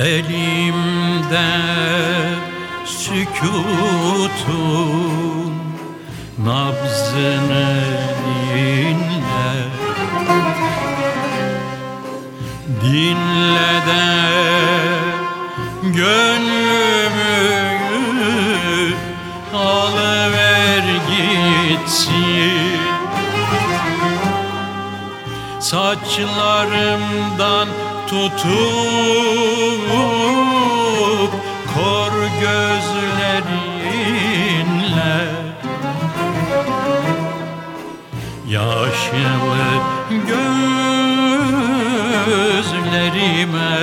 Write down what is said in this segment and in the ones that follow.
Elimde sükutun nabzını dinle Dinle de gönlümü alıver gitsin. Saçlarımdan tutup kor gözlerinle. Yaşlı gözlerime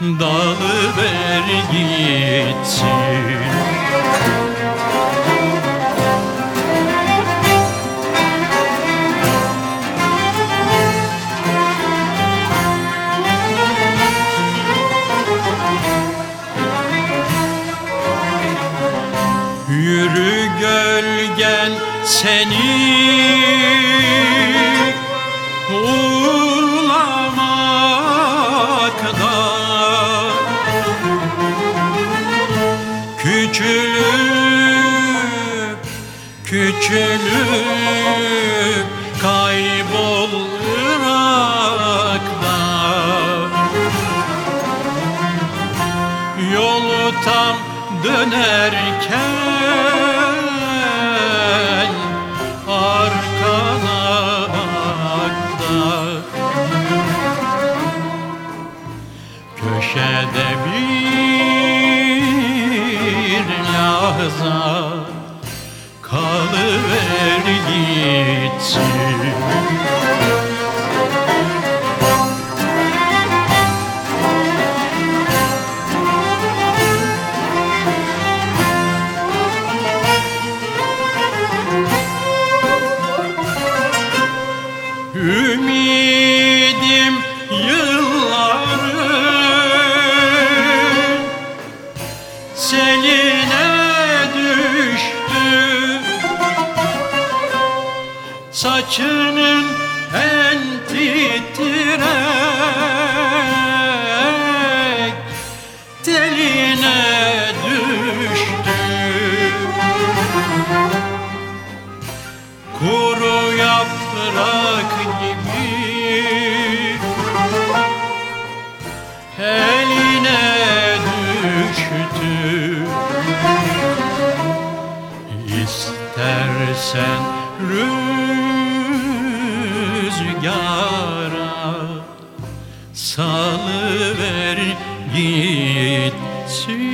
dalıver gitsin gölgen seni. Uğlamakta Küçülüp küçülüp kaybol Irak'ta Yolu tam dönerken lahza kalıver gitsin Saçının en titrek teline düştü. Kuru yaprak gibi eline düştü. İstersen rüzgara salıver gitsin